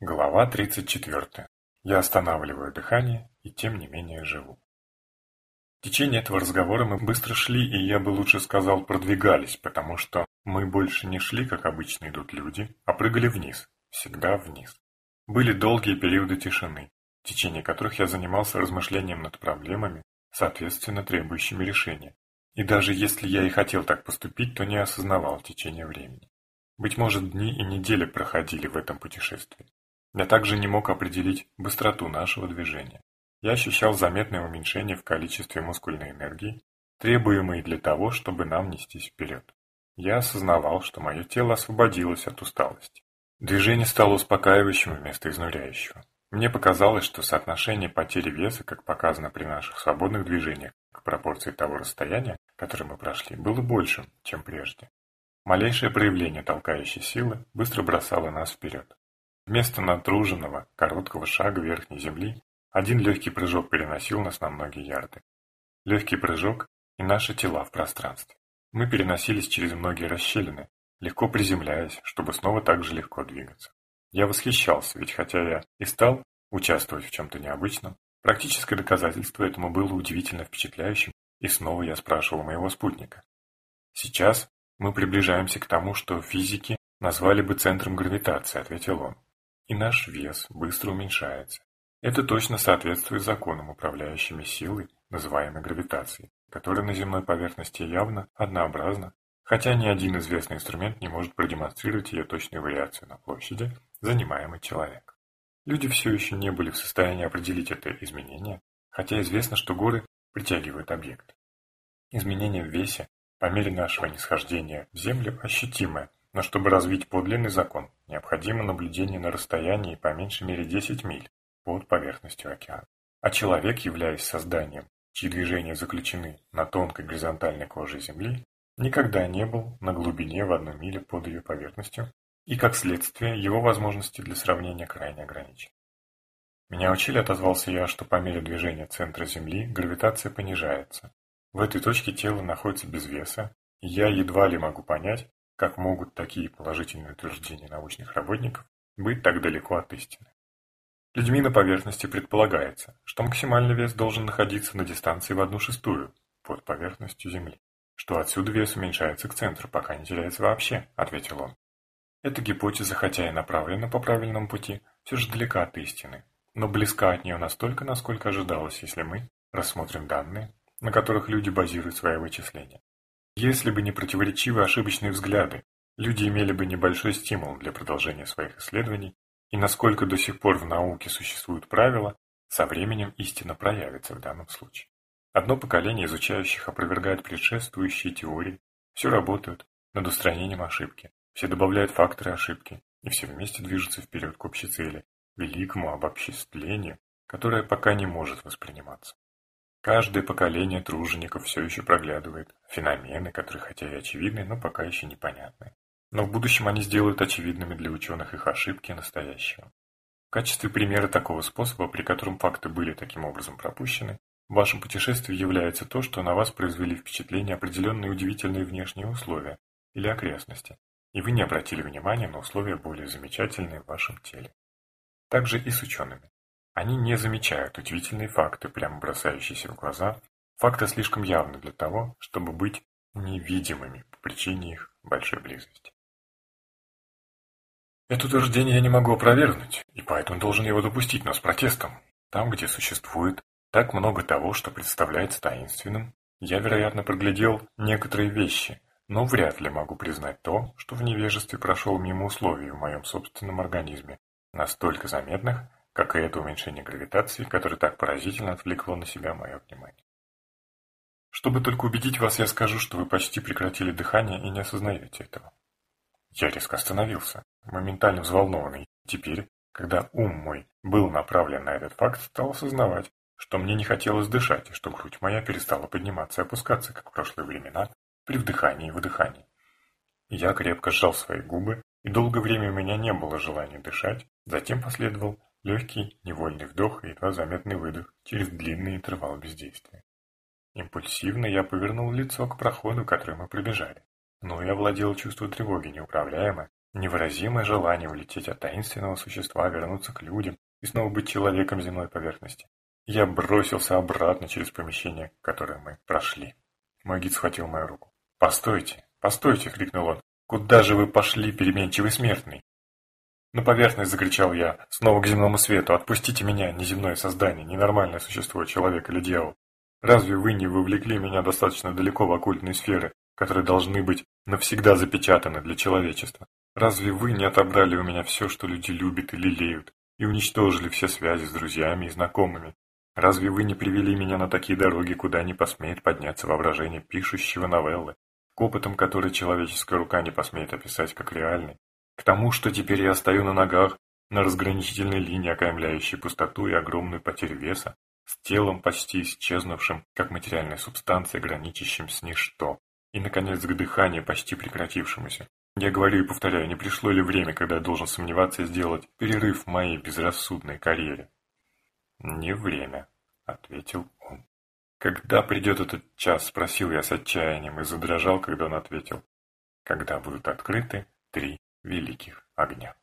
Глава 34. Я останавливаю дыхание и тем не менее живу. В течение этого разговора мы быстро шли, и я бы лучше сказал продвигались, потому что мы больше не шли, как обычно идут люди, а прыгали вниз, всегда вниз. Были долгие периоды тишины, в течение которых я занимался размышлением над проблемами, соответственно требующими решения. И даже если я и хотел так поступить, то не осознавал течение времени. Быть может, дни и недели проходили в этом путешествии. Я также не мог определить быстроту нашего движения. Я ощущал заметное уменьшение в количестве мускульной энергии, требуемой для того, чтобы нам нестись вперед. Я осознавал, что мое тело освободилось от усталости. Движение стало успокаивающим вместо изнуряющего. Мне показалось, что соотношение потери веса, как показано при наших свободных движениях, к пропорции того расстояния, которое мы прошли, было большим, чем прежде. Малейшее проявление толкающей силы быстро бросало нас вперед. Вместо натруженного, короткого шага верхней земли, один легкий прыжок переносил нас на многие ярды. Легкий прыжок и наши тела в пространстве. Мы переносились через многие расщелины, легко приземляясь, чтобы снова так же легко двигаться. Я восхищался, ведь хотя я и стал участвовать в чем-то необычном, практическое доказательство этому было удивительно впечатляющим, и снова я спрашивал моего спутника. Сейчас мы приближаемся к тому, что физики назвали бы центром гравитации, ответил он и наш вес быстро уменьшается. Это точно соответствует законам, управляющими силой, называемой гравитацией, которая на земной поверхности явно однообразна, хотя ни один известный инструмент не может продемонстрировать ее точную вариацию на площади, занимаемой человеком. Люди все еще не были в состоянии определить это изменение, хотя известно, что горы притягивают объект. Изменение в весе по мере нашего нисхождения в Землю ощутимое, но чтобы развить подлинный закон, необходимо наблюдение на расстоянии по меньшей мере 10 миль под поверхностью океана. А человек, являясь созданием, чьи движения заключены на тонкой горизонтальной коже Земли, никогда не был на глубине в одну милю под ее поверхностью, и как следствие его возможности для сравнения крайне ограничены. Меня учили, отозвался я, что по мере движения центра Земли гравитация понижается. В этой точке тело находится без веса, и я едва ли могу понять, как могут такие положительные утверждения научных работников быть так далеко от истины? Людьми на поверхности предполагается, что максимальный вес должен находиться на дистанции в одну шестую под поверхностью Земли, что отсюда вес уменьшается к центру, пока не теряется вообще, ответил он. Эта гипотеза, хотя и направлена по правильному пути, все же далека от истины, но близка от нее настолько, насколько ожидалось, если мы рассмотрим данные, на которых люди базируют свои вычисления. Если бы не противоречивые ошибочные взгляды, люди имели бы небольшой стимул для продолжения своих исследований, и насколько до сих пор в науке существуют правила, со временем истина проявится в данном случае. Одно поколение изучающих опровергает предшествующие теории, все работают над устранением ошибки, все добавляют факторы ошибки, и все вместе движутся вперед к общей цели, великому обобществлению, которое пока не может восприниматься. Каждое поколение тружеников все еще проглядывает феномены, которые хотя и очевидны, но пока еще непонятны. Но в будущем они сделают очевидными для ученых их ошибки настоящего. В качестве примера такого способа, при котором факты были таким образом пропущены, в вашем путешествии является то, что на вас произвели впечатление определенные удивительные внешние условия или окрестности, и вы не обратили внимания на условия более замечательные в вашем теле. Также и с учеными. Они не замечают удивительные факты, прямо бросающиеся в глаза. Факты слишком явны для того, чтобы быть невидимыми по причине их большой близости. Это утверждение я не могу опровергнуть, и поэтому должен его допустить, но с протестом. Там, где существует так много того, что представляется таинственным, я, вероятно, проглядел некоторые вещи, но вряд ли могу признать то, что в невежестве прошел мимо условий в моем собственном организме, настолько заметных, как и это уменьшение гравитации, которое так поразительно отвлекло на себя мое внимание. Чтобы только убедить вас, я скажу, что вы почти прекратили дыхание и не осознаете этого. Я резко остановился, моментально взволнованный. Теперь, когда ум мой был направлен на этот факт, стал осознавать, что мне не хотелось дышать, и что грудь моя перестала подниматься и опускаться, как в прошлые времена, при вдыхании и выдыхании. Я крепко сжал свои губы, и долгое время у меня не было желания дышать, затем последовал Легкий, невольный вдох и едва заметный выдох через длинный интервал бездействия. Импульсивно я повернул лицо к проходу, который мы пробежали. Но я владел чувство тревоги неуправляемое, невыразимое желание улететь от таинственного существа, вернуться к людям и снова быть человеком земной поверхности. Я бросился обратно через помещение, которое мы прошли. Мой гид схватил мою руку. «Постойте, постойте!» — крикнул он. «Куда же вы пошли, переменчивый смертный?» «На поверхность!» — закричал я. «Снова к земному свету! Отпустите меня, неземное создание, ненормальное существо, человек или дьявол! Разве вы не вовлекли меня достаточно далеко в оккультные сферы, которые должны быть навсегда запечатаны для человечества? Разве вы не отобрали у меня все, что люди любят и лелеют, и уничтожили все связи с друзьями и знакомыми, Разве вы не привели меня на такие дороги, куда не посмеет подняться воображение пишущего новеллы, к опытам, которые человеческая рука не посмеет описать как реальный, к тому, что теперь я стою на ногах, на разграничительной линии, окаймляющей пустоту и огромную потерю веса, с телом почти исчезнувшим, как материальная субстанция, граничащим с ничто, и, наконец, к дыханию, почти прекратившемуся. Я говорю и повторяю, не пришло ли время, когда я должен сомневаться и сделать перерыв в моей безрассудной карьере? «Не время», — ответил он. «Когда придет этот час?» — спросил я с отчаянием и задрожал, когда он ответил. «Когда будут открыты три великих огня».